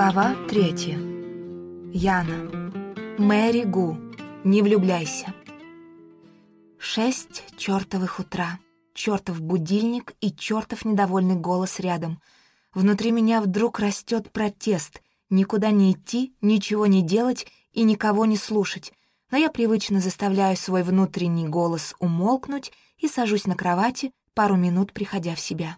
Глава третья. Яна. Мэри Гу. Не влюбляйся. Шесть чертовых утра. Чертов будильник и чертов недовольный голос рядом. Внутри меня вдруг растет протест. Никуда не идти, ничего не делать и никого не слушать. Но я привычно заставляю свой внутренний голос умолкнуть и сажусь на кровати, пару минут приходя в себя.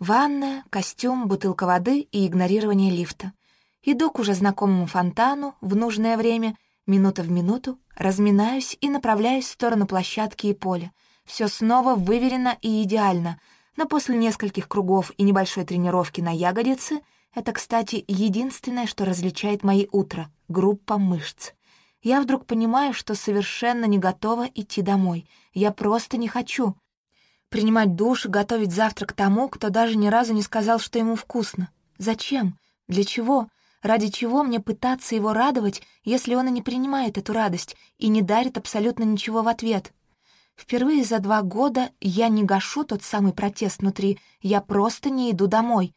Ванная, костюм, бутылка воды и игнорирование лифта. Иду к уже знакомому фонтану в нужное время, минута в минуту, разминаюсь и направляюсь в сторону площадки и поля. Все снова выверено и идеально, но после нескольких кругов и небольшой тренировки на ягодице это, кстати, единственное, что различает мои утра — группа мышц. Я вдруг понимаю, что совершенно не готова идти домой. Я просто не хочу — Принимать душ и готовить завтрак тому, кто даже ни разу не сказал, что ему вкусно. Зачем? Для чего? Ради чего мне пытаться его радовать, если он и не принимает эту радость и не дарит абсолютно ничего в ответ? Впервые за два года я не гашу тот самый протест внутри, я просто не иду домой.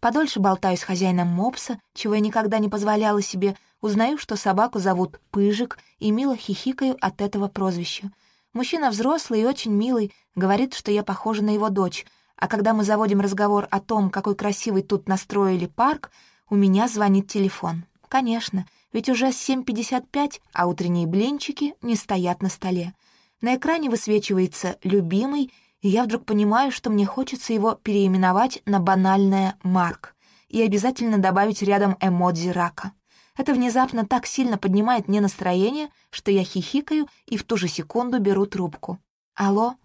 Подольше болтаю с хозяином мопса, чего я никогда не позволяла себе, узнаю, что собаку зовут Пыжик, и мило хихикаю от этого прозвища — Мужчина взрослый и очень милый, говорит, что я похожа на его дочь, а когда мы заводим разговор о том, какой красивый тут настроили парк, у меня звонит телефон. Конечно, ведь уже 7.55, а утренние блинчики не стоят на столе. На экране высвечивается «любимый», и я вдруг понимаю, что мне хочется его переименовать на банальное «Марк» и обязательно добавить рядом эмодзи рака. Это внезапно так сильно поднимает мне настроение, что я хихикаю и в ту же секунду беру трубку. «Алло?»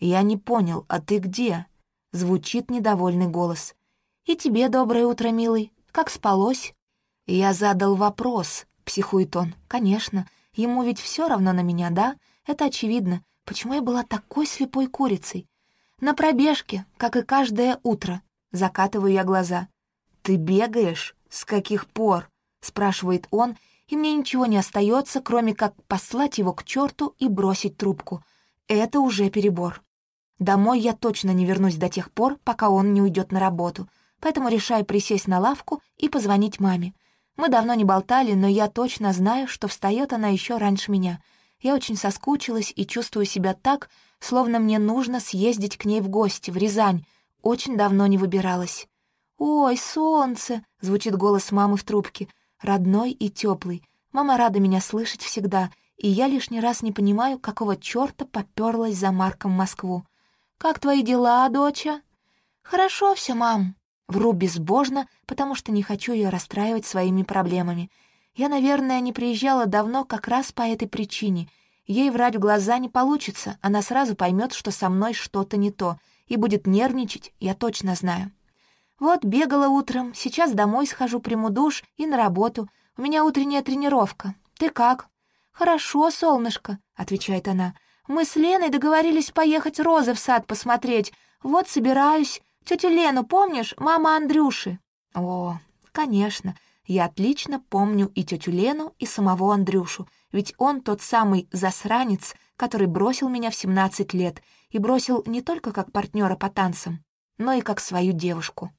«Я не понял, а ты где?» Звучит недовольный голос. «И тебе доброе утро, милый. Как спалось?» «Я задал вопрос», — психует он. «Конечно. Ему ведь все равно на меня, да? Это очевидно. Почему я была такой слепой курицей?» «На пробежке, как и каждое утро», — закатываю я глаза. «Ты бегаешь? С каких пор?» — спрашивает он, и мне ничего не остается, кроме как послать его к черту и бросить трубку. Это уже перебор. Домой я точно не вернусь до тех пор, пока он не уйдет на работу, поэтому решаю присесть на лавку и позвонить маме. Мы давно не болтали, но я точно знаю, что встает она еще раньше меня. Я очень соскучилась и чувствую себя так, словно мне нужно съездить к ней в гости, в Рязань. Очень давно не выбиралась. «Ой, солнце!» — звучит голос мамы в трубке — родной и теплый. Мама рада меня слышать всегда, и я лишний раз не понимаю, какого черта поперлась за Марком в Москву. «Как твои дела, доча?» «Хорошо все, мам». Вру безбожно, потому что не хочу ее расстраивать своими проблемами. Я, наверное, не приезжала давно как раз по этой причине. Ей врать в глаза не получится, она сразу поймет, что со мной что-то не то, и будет нервничать, я точно знаю. Вот бегала утром, сейчас домой схожу, приму душ и на работу. У меня утренняя тренировка. Ты как?» «Хорошо, солнышко», — отвечает она. «Мы с Леной договорились поехать розы в сад посмотреть. Вот собираюсь. Тетю Лену помнишь? Мама Андрюши». «О, конечно. Я отлично помню и тетю Лену, и самого Андрюшу, ведь он тот самый засранец, который бросил меня в 17 лет, и бросил не только как партнера по танцам, но и как свою девушку.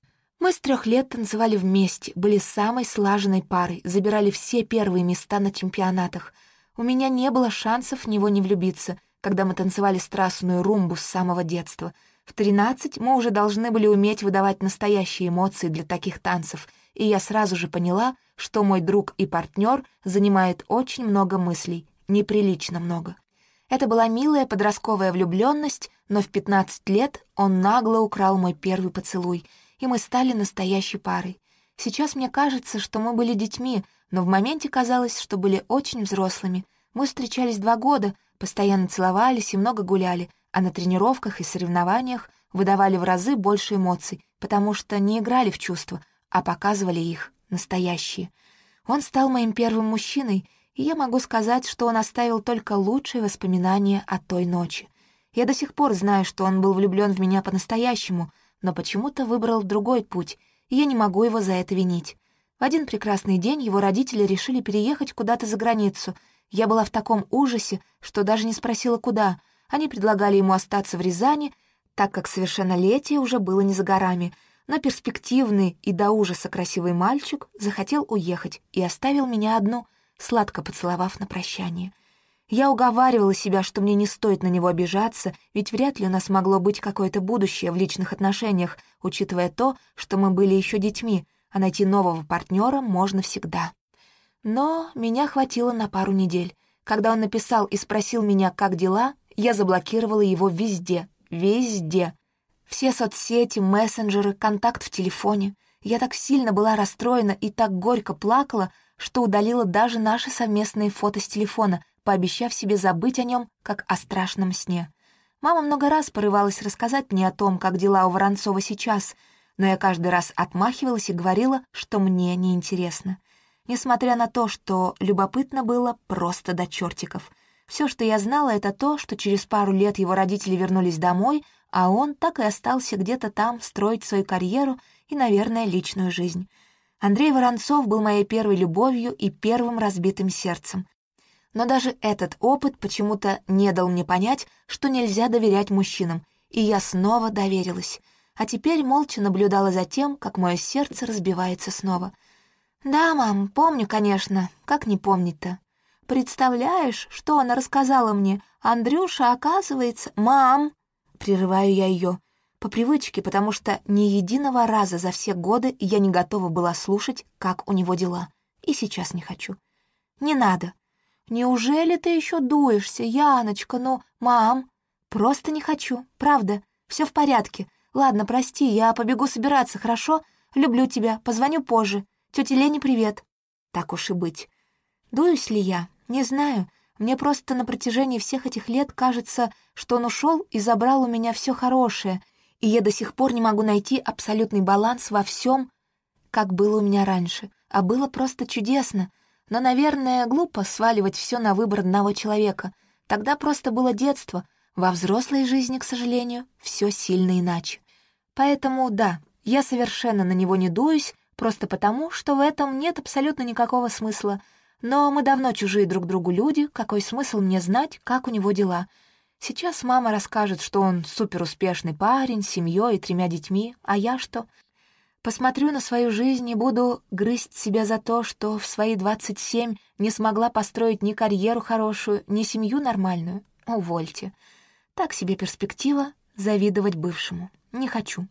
Мы с трех лет танцевали вместе, были самой слаженной парой, забирали все первые места на чемпионатах. У меня не было шансов в него не влюбиться, когда мы танцевали страстную румбу с самого детства. В тринадцать мы уже должны были уметь выдавать настоящие эмоции для таких танцев, и я сразу же поняла, что мой друг и партнер занимает очень много мыслей, неприлично много. Это была милая подростковая влюбленность, но в пятнадцать лет он нагло украл мой первый поцелуй — и мы стали настоящей парой. Сейчас мне кажется, что мы были детьми, но в моменте казалось, что были очень взрослыми. Мы встречались два года, постоянно целовались и много гуляли, а на тренировках и соревнованиях выдавали в разы больше эмоций, потому что не играли в чувства, а показывали их, настоящие. Он стал моим первым мужчиной, и я могу сказать, что он оставил только лучшие воспоминания о той ночи. Я до сих пор знаю, что он был влюблен в меня по-настоящему — но почему-то выбрал другой путь, и я не могу его за это винить. В один прекрасный день его родители решили переехать куда-то за границу. Я была в таком ужасе, что даже не спросила, куда. Они предлагали ему остаться в Рязани, так как совершеннолетие уже было не за горами. но перспективный и до ужаса красивый мальчик захотел уехать и оставил меня одну, сладко поцеловав на прощание. Я уговаривала себя, что мне не стоит на него обижаться, ведь вряд ли у нас могло быть какое-то будущее в личных отношениях, учитывая то, что мы были еще детьми, а найти нового партнера можно всегда. Но меня хватило на пару недель. Когда он написал и спросил меня, как дела, я заблокировала его везде, везде. Все соцсети, мессенджеры, контакт в телефоне. Я так сильно была расстроена и так горько плакала, что удалила даже наши совместные фото с телефона, пообещав себе забыть о нем, как о страшном сне. Мама много раз порывалась рассказать мне о том, как дела у Воронцова сейчас, но я каждый раз отмахивалась и говорила, что мне неинтересно несмотря на то, что любопытно было просто до чертиков. Все, что я знала, это то, что через пару лет его родители вернулись домой, а он так и остался где-то там строить свою карьеру и, наверное, личную жизнь. Андрей Воронцов был моей первой любовью и первым разбитым сердцем. Но даже этот опыт почему-то не дал мне понять, что нельзя доверять мужчинам, и я снова доверилась. А теперь молча наблюдала за тем, как мое сердце разбивается снова — «Да, мам, помню, конечно. Как не помнить-то? Представляешь, что она рассказала мне? Андрюша, оказывается... Мам!» Прерываю я ее по привычке, потому что ни единого раза за все годы я не готова была слушать, как у него дела. И сейчас не хочу. «Не надо. Неужели ты еще дуешься, Яночка? Ну, мам, просто не хочу, правда. Все в порядке. Ладно, прости, я побегу собираться, хорошо? Люблю тебя, позвоню позже. Тете Лене привет. Так уж и быть. Дуюсь ли я? Не знаю. Мне просто на протяжении всех этих лет кажется, что он ушел и забрал у меня все хорошее, и я до сих пор не могу найти абсолютный баланс во всем, как было у меня раньше. А было просто чудесно. Но, наверное, глупо сваливать все на выбор одного человека. Тогда просто было детство. Во взрослой жизни, к сожалению, все сильно иначе. Поэтому, да, я совершенно на него не дуюсь, просто потому, что в этом нет абсолютно никакого смысла. Но мы давно чужие друг другу люди, какой смысл мне знать, как у него дела? Сейчас мама расскажет, что он суперуспешный парень с семьей и тремя детьми, а я что? Посмотрю на свою жизнь и буду грызть себя за то, что в свои двадцать семь не смогла построить ни карьеру хорошую, ни семью нормальную. Увольте. Так себе перспектива завидовать бывшему. Не хочу.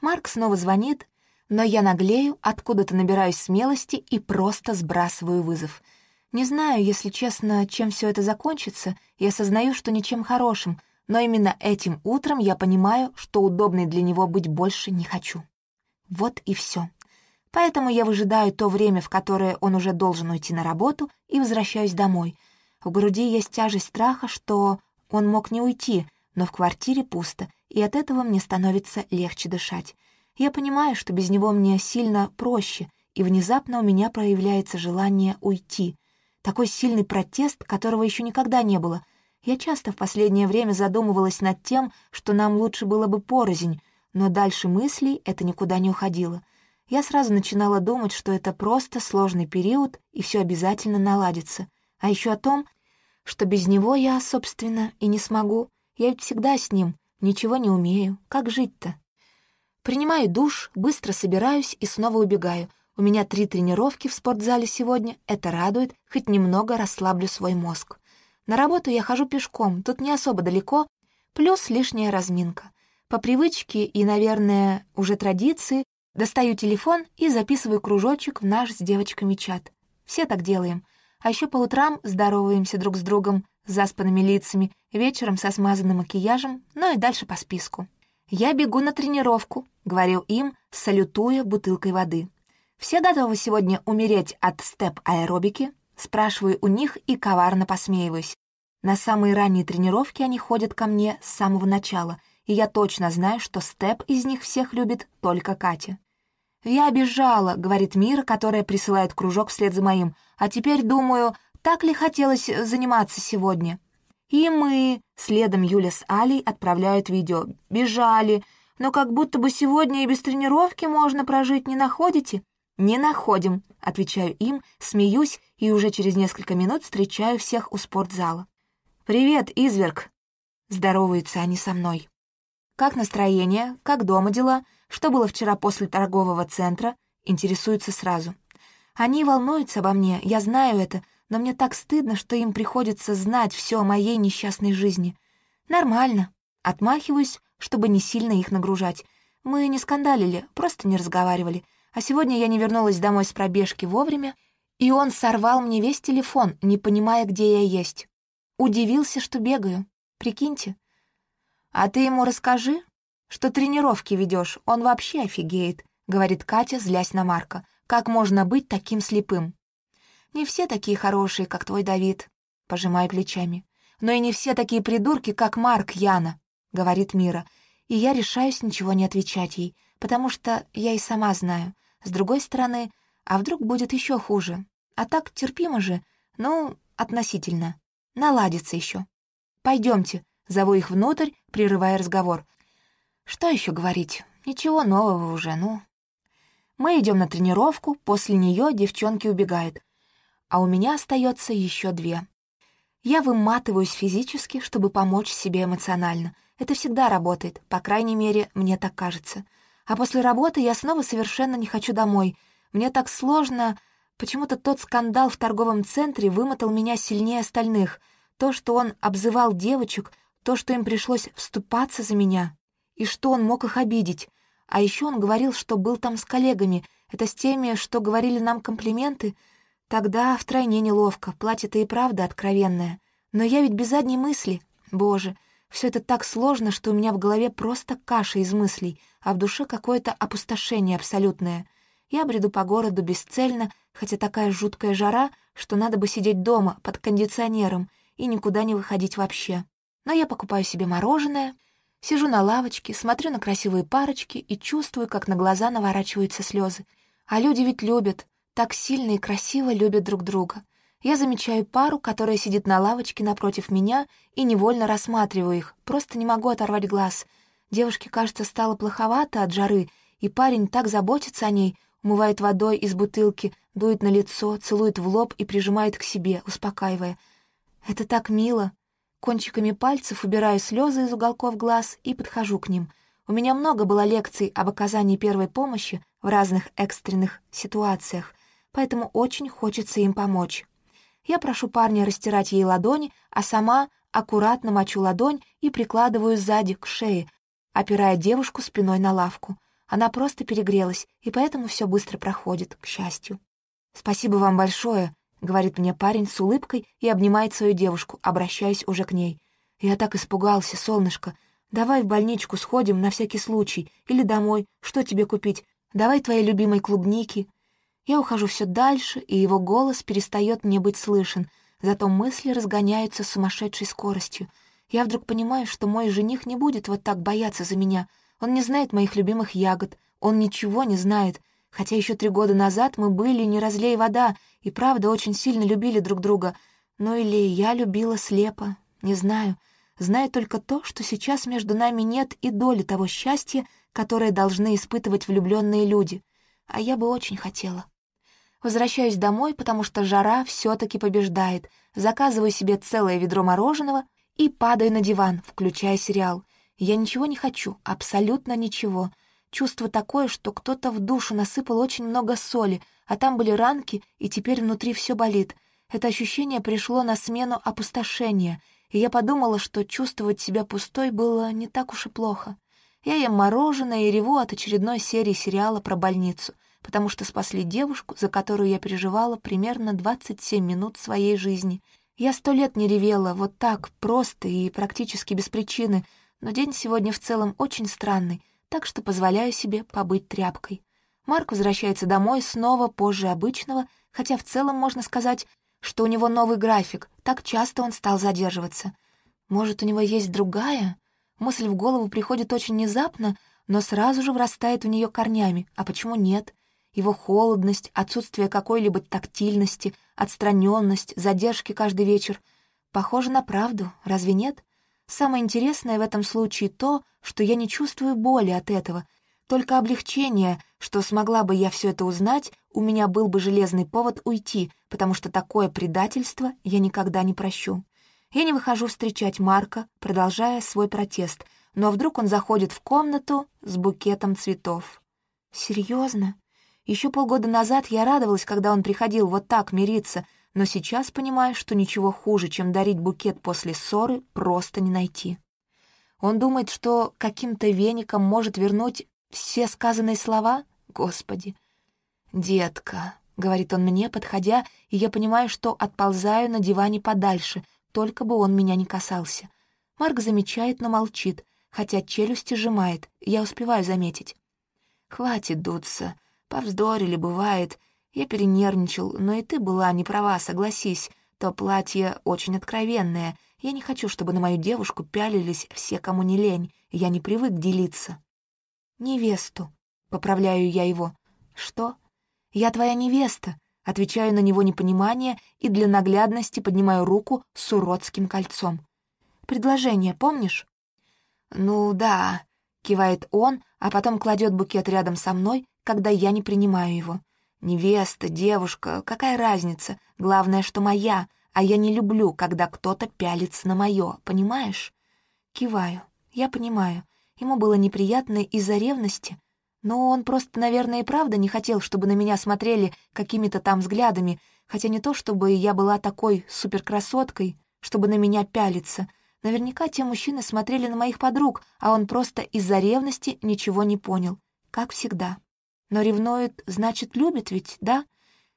Марк снова звонит, но я наглею, откуда-то набираюсь смелости и просто сбрасываю вызов. Не знаю, если честно, чем все это закончится, и осознаю, что ничем хорошим, но именно этим утром я понимаю, что удобной для него быть больше не хочу. Вот и все. Поэтому я выжидаю то время, в которое он уже должен уйти на работу, и возвращаюсь домой. В груди есть тяжесть страха, что он мог не уйти, но в квартире пусто, и от этого мне становится легче дышать. Я понимаю, что без него мне сильно проще, и внезапно у меня проявляется желание уйти. Такой сильный протест, которого еще никогда не было. Я часто в последнее время задумывалась над тем, что нам лучше было бы порознь, но дальше мыслей это никуда не уходило. Я сразу начинала думать, что это просто сложный период, и все обязательно наладится. А еще о том, что без него я, собственно, и не смогу. Я ведь всегда с ним, ничего не умею. Как жить-то? Принимаю душ, быстро собираюсь и снова убегаю. У меня три тренировки в спортзале сегодня, это радует, хоть немного расслаблю свой мозг. На работу я хожу пешком, тут не особо далеко, плюс лишняя разминка. По привычке и, наверное, уже традиции, достаю телефон и записываю кружочек в наш с девочками чат. Все так делаем. А еще по утрам здороваемся друг с другом с заспанными лицами, вечером со смазанным макияжем, ну и дальше по списку. «Я бегу на тренировку», — говорил им, салютуя бутылкой воды. «Все готовы сегодня умереть от степ-аэробики?» Спрашиваю у них и коварно посмеиваюсь. На самые ранние тренировки они ходят ко мне с самого начала, и я точно знаю, что степ из них всех любит только Катя. «Я бежала», — говорит Мира, которая присылает кружок вслед за моим, «а теперь думаю, так ли хотелось заниматься сегодня?» И мы, следом Юля с Алей отправляют видео. Бежали, но как будто бы сегодня и без тренировки можно прожить, не находите? «Не находим», — отвечаю им, смеюсь и уже через несколько минут встречаю всех у спортзала. «Привет, изверг!» — здороваются они со мной. «Как настроение? Как дома дела? Что было вчера после торгового центра? Интересуются сразу. Они волнуются обо мне, я знаю это, но мне так стыдно, что им приходится знать все о моей несчастной жизни. Нормально. Отмахиваюсь, чтобы не сильно их нагружать. Мы не скандалили, просто не разговаривали. А сегодня я не вернулась домой с пробежки вовремя, и он сорвал мне весь телефон, не понимая, где я есть. Удивился, что бегаю. Прикиньте. А ты ему расскажи, что тренировки ведешь, он вообще офигеет, говорит Катя, злясь на Марка. Как можно быть таким слепым? Не все такие хорошие, как твой Давид, пожимаю плечами. Но и не все такие придурки, как Марк Яна, говорит Мира. И я решаюсь ничего не отвечать ей, потому что я и сама знаю. С другой стороны, а вдруг будет еще хуже? А так терпимо же, ну, относительно. Наладится еще. Пойдемте, зову их внутрь, прерывая разговор. Что еще говорить? Ничего нового уже, ну. Мы идем на тренировку, после нее девчонки убегают а у меня остается еще две. Я выматываюсь физически, чтобы помочь себе эмоционально. Это всегда работает, по крайней мере, мне так кажется. А после работы я снова совершенно не хочу домой. Мне так сложно... Почему-то тот скандал в торговом центре вымотал меня сильнее остальных. То, что он обзывал девочек, то, что им пришлось вступаться за меня, и что он мог их обидеть. А еще он говорил, что был там с коллегами. Это с теми, что говорили нам комплименты — Тогда втройне неловко, платье-то и правда откровенное. Но я ведь без задней мысли. Боже, все это так сложно, что у меня в голове просто каша из мыслей, а в душе какое-то опустошение абсолютное. Я бреду по городу бесцельно, хотя такая жуткая жара, что надо бы сидеть дома под кондиционером и никуда не выходить вообще. Но я покупаю себе мороженое, сижу на лавочке, смотрю на красивые парочки и чувствую, как на глаза наворачиваются слезы. А люди ведь любят, так сильно и красиво любят друг друга. Я замечаю пару, которая сидит на лавочке напротив меня, и невольно рассматриваю их, просто не могу оторвать глаз. Девушке, кажется, стало плоховато от жары, и парень так заботится о ней, умывает водой из бутылки, дует на лицо, целует в лоб и прижимает к себе, успокаивая. Это так мило. Кончиками пальцев убираю слезы из уголков глаз и подхожу к ним. У меня много было лекций об оказании первой помощи в разных экстренных ситуациях, поэтому очень хочется им помочь. Я прошу парня растирать ей ладони, а сама аккуратно мочу ладонь и прикладываю сзади к шее, опирая девушку спиной на лавку. Она просто перегрелась, и поэтому все быстро проходит, к счастью. «Спасибо вам большое», — говорит мне парень с улыбкой и обнимает свою девушку, обращаясь уже к ней. «Я так испугался, солнышко. Давай в больничку сходим на всякий случай. Или домой. Что тебе купить? Давай твоей любимой клубники. Я ухожу все дальше, и его голос перестает мне быть слышен, зато мысли разгоняются с сумасшедшей скоростью. Я вдруг понимаю, что мой жених не будет вот так бояться за меня. Он не знает моих любимых ягод, он ничего не знает, хотя еще три года назад мы были не разлей вода и правда очень сильно любили друг друга. Ну или я любила слепо, не знаю. Знаю только то, что сейчас между нами нет и доли того счастья, которое должны испытывать влюбленные люди. А я бы очень хотела. Возвращаюсь домой, потому что жара все таки побеждает, заказываю себе целое ведро мороженого и падаю на диван, включая сериал. Я ничего не хочу, абсолютно ничего. Чувство такое, что кто-то в душу насыпал очень много соли, а там были ранки, и теперь внутри все болит. Это ощущение пришло на смену опустошения, и я подумала, что чувствовать себя пустой было не так уж и плохо. Я ем мороженое и реву от очередной серии сериала про больницу — потому что спасли девушку, за которую я переживала примерно 27 минут своей жизни. Я сто лет не ревела, вот так, просто и практически без причины, но день сегодня в целом очень странный, так что позволяю себе побыть тряпкой. Марк возвращается домой снова позже обычного, хотя в целом можно сказать, что у него новый график, так часто он стал задерживаться. Может, у него есть другая? Мысль в голову приходит очень внезапно, но сразу же врастает в нее корнями. А почему нет? его холодность, отсутствие какой-либо тактильности, отстраненность, задержки каждый вечер. Похоже на правду, разве нет? Самое интересное в этом случае то, что я не чувствую боли от этого, только облегчение, что смогла бы я все это узнать, у меня был бы железный повод уйти, потому что такое предательство я никогда не прощу. Я не выхожу встречать Марка, продолжая свой протест. но вдруг он заходит в комнату с букетом цветов. Серьезно? Еще полгода назад я радовалась, когда он приходил вот так мириться, но сейчас понимаю, что ничего хуже, чем дарить букет после ссоры, просто не найти. Он думает, что каким-то веником может вернуть все сказанные слова? Господи! «Детка», — говорит он мне, подходя, и я понимаю, что отползаю на диване подальше, только бы он меня не касался. Марк замечает, но молчит, хотя челюсти сжимает, я успеваю заметить. «Хватит дуться, повздорили, бывает. Я перенервничал, но и ты была не права, согласись. То платье очень откровенное. Я не хочу, чтобы на мою девушку пялились все, кому не лень. Я не привык делиться». «Невесту», — поправляю я его. «Что?» «Я твоя невеста», — отвечаю на него непонимание и для наглядности поднимаю руку с уродским кольцом. «Предложение помнишь?» «Ну да», — кивает он, а потом кладет букет рядом со мной, когда я не принимаю его. «Невеста, девушка, какая разница? Главное, что моя, а я не люблю, когда кто-то пялится на мое, понимаешь?» Киваю. Я понимаю. Ему было неприятно из-за ревности, но он просто, наверное, и правда не хотел, чтобы на меня смотрели какими-то там взглядами, хотя не то, чтобы я была такой суперкрасоткой, чтобы на меня пялиться. Наверняка те мужчины смотрели на моих подруг, а он просто из-за ревности ничего не понял. Как всегда. Но ревнует, значит, любит ведь, да?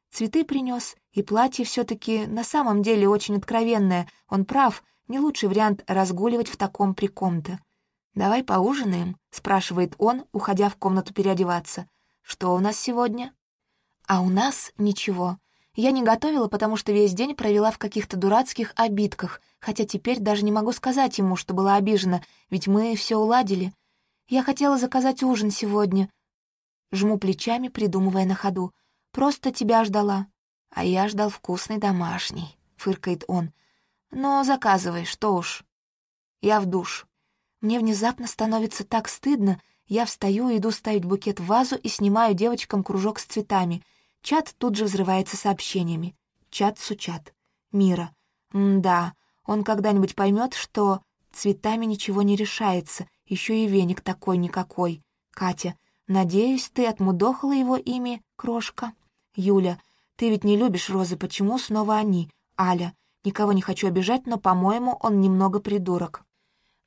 Цветы принес, и платье все таки на самом деле очень откровенное. Он прав, не лучший вариант разгуливать в таком при ком-то. «Давай поужинаем», — спрашивает он, уходя в комнату переодеваться. «Что у нас сегодня?» «А у нас ничего. Я не готовила, потому что весь день провела в каких-то дурацких обидках, хотя теперь даже не могу сказать ему, что была обижена, ведь мы все уладили. Я хотела заказать ужин сегодня». Жму плечами, придумывая на ходу. «Просто тебя ждала». «А я ждал вкусный домашний», — фыркает он. «Но заказывай, что уж». «Я в душ». Мне внезапно становится так стыдно. Я встаю, иду ставить букет в вазу и снимаю девочкам кружок с цветами. Чат тут же взрывается сообщениями. Чат-сучат. Мира. М-да, он когда-нибудь поймет, что цветами ничего не решается, еще и веник такой-никакой. Катя. Надеюсь, ты отмудохала его ими, крошка. Юля. Ты ведь не любишь розы, почему снова они? Аля. Никого не хочу обижать, но, по-моему, он немного придурок.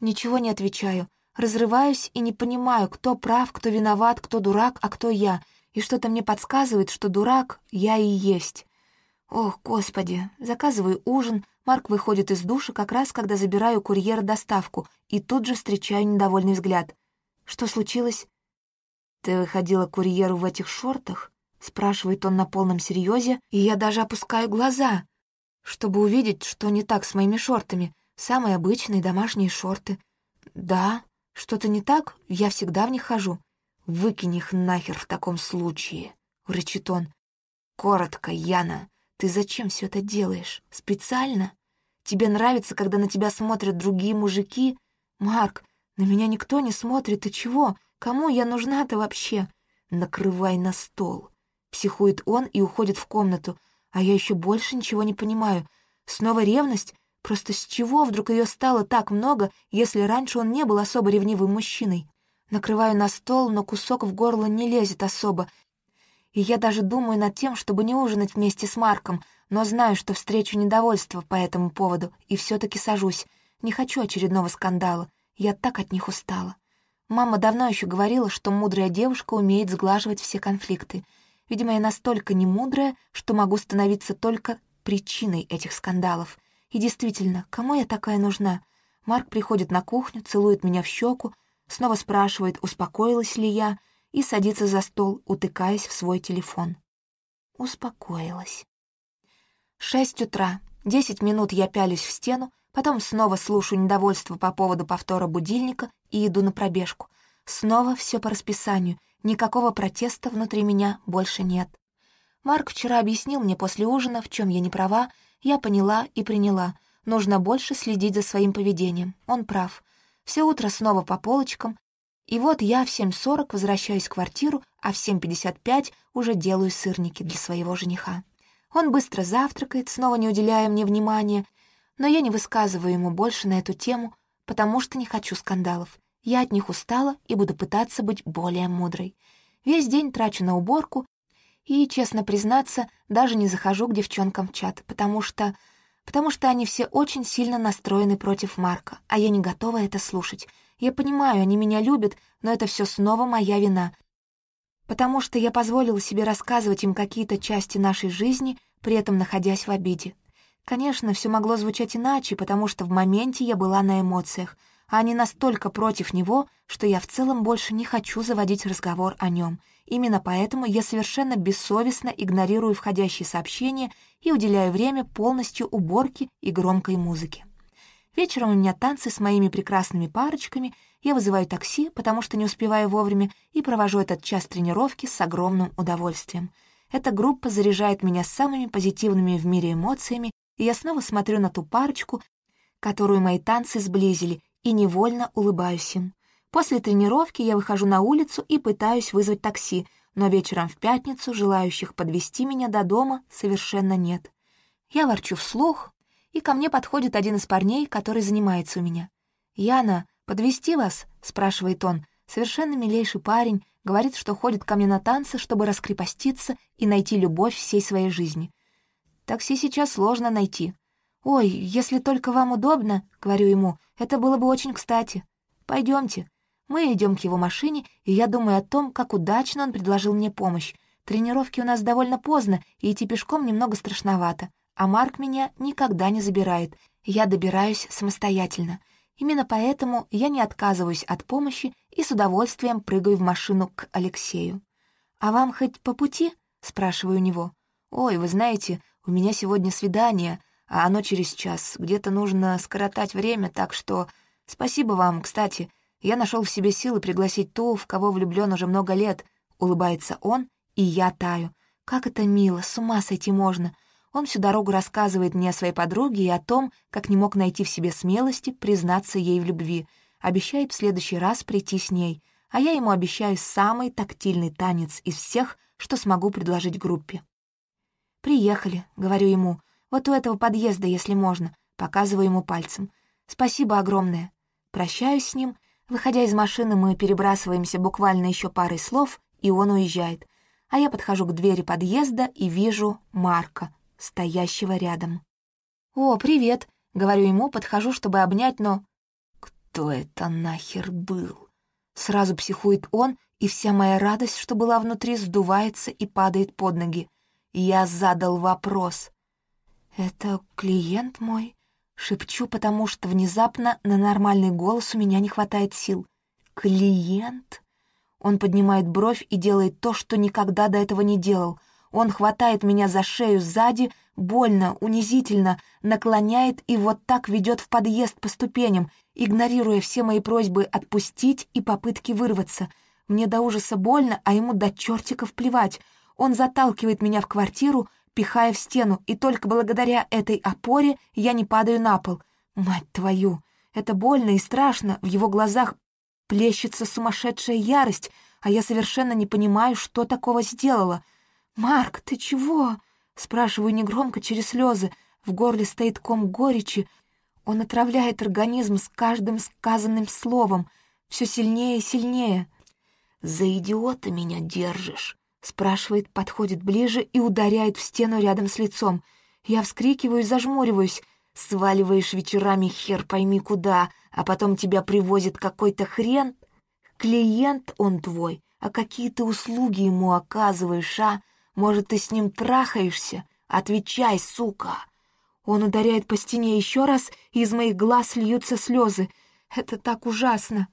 Ничего не отвечаю. Разрываюсь и не понимаю, кто прав, кто виноват, кто дурак, а кто я. И что-то мне подсказывает, что дурак я и есть. Ох, господи, заказываю ужин, Марк выходит из душа как раз, когда забираю курьера доставку, и тут же встречаю недовольный взгляд. Что случилось? «Ты выходила курьеру в этих шортах?» — спрашивает он на полном серьезе, и я даже опускаю глаза, чтобы увидеть, что не так с моими шортами. Самые обычные домашние шорты. Да, что-то не так, я всегда в них хожу. Выкинь их нахер в таком случае, рычит он. Коротко, Яна, ты зачем все это делаешь? Специально? Тебе нравится, когда на тебя смотрят другие мужики? Марк, на меня никто не смотрит, и чего? Кому я нужна-то вообще? Накрывай на стол. Психует он и уходит в комнату, а я еще больше ничего не понимаю. Снова ревность? Просто с чего вдруг ее стало так много, если раньше он не был особо ревнивым мужчиной? Накрываю на стол, но кусок в горло не лезет особо. И я даже думаю над тем, чтобы не ужинать вместе с Марком, но знаю, что встречу недовольство по этому поводу, и все таки сажусь. Не хочу очередного скандала. Я так от них устала. Мама давно еще говорила, что мудрая девушка умеет сглаживать все конфликты. Видимо, я настолько немудрая, что могу становиться только причиной этих скандалов — и действительно, кому я такая нужна? Марк приходит на кухню, целует меня в щеку, снова спрашивает, успокоилась ли я, и садится за стол, утыкаясь в свой телефон. Успокоилась. Шесть утра. Десять минут я пялюсь в стену, потом снова слушаю недовольство по поводу повтора будильника и иду на пробежку. Снова все по расписанию, никакого протеста внутри меня больше нет. Марк вчера объяснил мне после ужина, в чем я не права, я поняла и приняла. Нужно больше следить за своим поведением. Он прав. Все утро снова по полочкам. И вот я в 7.40 возвращаюсь в квартиру, а в 7.55 уже делаю сырники для своего жениха. Он быстро завтракает, снова не уделяя мне внимания, но я не высказываю ему больше на эту тему, потому что не хочу скандалов. Я от них устала и буду пытаться быть более мудрой. Весь день трачу на уборку и, честно признаться, даже не захожу к девчонкам в чат, потому что... потому что они все очень сильно настроены против Марка, а я не готова это слушать. Я понимаю, они меня любят, но это все снова моя вина, потому что я позволила себе рассказывать им какие-то части нашей жизни, при этом находясь в обиде. Конечно, все могло звучать иначе, потому что в моменте я была на эмоциях, а они настолько против него, что я в целом больше не хочу заводить разговор о нем. Именно поэтому я совершенно бессовестно игнорирую входящие сообщения и уделяю время полностью уборке и громкой музыке. Вечером у меня танцы с моими прекрасными парочками, я вызываю такси, потому что не успеваю вовремя, и провожу этот час тренировки с огромным удовольствием. Эта группа заряжает меня самыми позитивными в мире эмоциями, и я снова смотрю на ту парочку, которую мои танцы сблизили, и невольно улыбаюсь им. После тренировки я выхожу на улицу и пытаюсь вызвать такси, но вечером в пятницу желающих подвести меня до дома совершенно нет. Я ворчу вслух, и ко мне подходит один из парней, который занимается у меня. «Яна, подвести вас?» — спрашивает он. Совершенно милейший парень, говорит, что ходит ко мне на танцы, чтобы раскрепоститься и найти любовь всей своей жизни. Такси сейчас сложно найти. «Ой, если только вам удобно», — говорю ему, — «это было бы очень кстати. Пойдемте». Мы идем к его машине, и я думаю о том, как удачно он предложил мне помощь. Тренировки у нас довольно поздно, и идти пешком немного страшновато. А Марк меня никогда не забирает. Я добираюсь самостоятельно. Именно поэтому я не отказываюсь от помощи и с удовольствием прыгаю в машину к Алексею. «А вам хоть по пути?» — спрашиваю у него. «Ой, вы знаете, у меня сегодня свидание, а оно через час. Где-то нужно скоротать время, так что... Спасибо вам, кстати. Я нашел в себе силы пригласить ту, в кого влюблен уже много лет. Улыбается он, и я таю. Как это мило, с ума сойти можно. Он всю дорогу рассказывает мне о своей подруге и о том, как не мог найти в себе смелости признаться ей в любви. Обещает в следующий раз прийти с ней. А я ему обещаю самый тактильный танец из всех, что смогу предложить группе. «Приехали», — говорю ему. «Вот у этого подъезда, если можно». Показываю ему пальцем. «Спасибо огромное». Прощаюсь с ним. Выходя из машины, мы перебрасываемся буквально еще парой слов, и он уезжает. А я подхожу к двери подъезда и вижу Марка, стоящего рядом. «О, привет!» — говорю ему, подхожу, чтобы обнять, но... «Кто это нахер был?» Сразу психует он, и вся моя радость, что была внутри, сдувается и падает под ноги. Я задал вопрос. «Это клиент мой?» Шепчу, потому что внезапно на нормальный голос у меня не хватает сил. «Клиент?» Он поднимает бровь и делает то, что никогда до этого не делал. Он хватает меня за шею сзади, больно, унизительно, наклоняет и вот так ведет в подъезд по ступеням, игнорируя все мои просьбы отпустить и попытки вырваться. Мне до ужаса больно, а ему до чертиков плевать. Он заталкивает меня в квартиру, пихая в стену, и только благодаря этой опоре я не падаю на пол. Мать твою! Это больно и страшно, в его глазах плещется сумасшедшая ярость, а я совершенно не понимаю, что такого сделала. «Марк, ты чего?» — спрашиваю негромко через слезы. В горле стоит ком горечи. Он отравляет организм с каждым сказанным словом, все сильнее и сильнее. «За идиота меня держишь?» — спрашивает, подходит ближе и ударяет в стену рядом с лицом. Я вскрикиваю и зажмуриваюсь. «Сваливаешь вечерами хер пойми куда, а потом тебя привозит какой-то хрен? Клиент он твой, а какие ты услуги ему оказываешь, а? Может, ты с ним трахаешься? Отвечай, сука!» Он ударяет по стене еще раз, и из моих глаз льются слезы. Это так ужасно.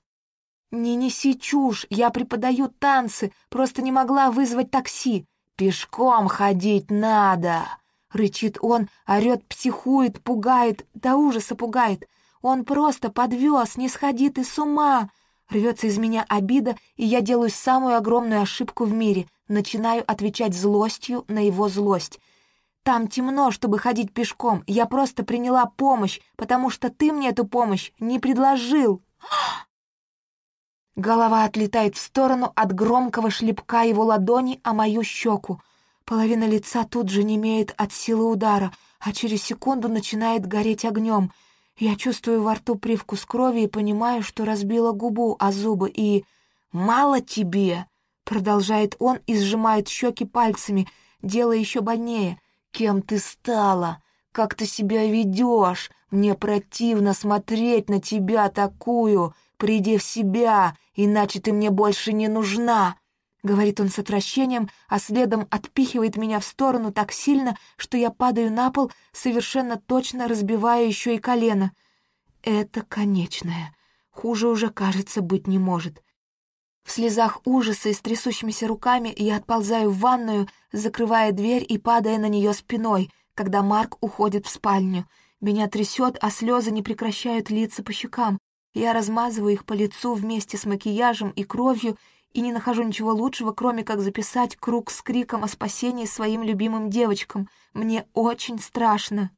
«Не неси чушь, я преподаю танцы, просто не могла вызвать такси. Пешком ходить надо!» Рычит он, орёт, психует, пугает, до ужаса пугает. Он просто подвез, не сходи ты с ума. Рвется из меня обида, и я делаю самую огромную ошибку в мире. Начинаю отвечать злостью на его злость. Там темно, чтобы ходить пешком. Я просто приняла помощь, потому что ты мне эту помощь не предложил. Голова отлетает в сторону от громкого шлепка его ладони о мою щеку. Половина лица тут же немеет от силы удара, а через секунду начинает гореть огнем. Я чувствую во рту привкус крови и понимаю, что разбила губу о зубы, и... «Мало тебе!» — продолжает он и сжимает щеки пальцами, делая еще больнее. «Кем ты стала? Как ты себя ведешь? Мне противно смотреть на тебя такую. Приди в себя, иначе ты мне больше не нужна!» Говорит он с отвращением, а следом отпихивает меня в сторону так сильно, что я падаю на пол, совершенно точно разбивая еще и колено. Это конечное. Хуже уже, кажется, быть не может. В слезах ужаса и с трясущимися руками я отползаю в ванную, закрывая дверь и падая на нее спиной, когда Марк уходит в спальню. Меня трясет, а слезы не прекращают литься по щекам. Я размазываю их по лицу вместе с макияжем и кровью и не нахожу ничего лучшего, кроме как записать круг с криком о спасении своим любимым девочкам. Мне очень страшно.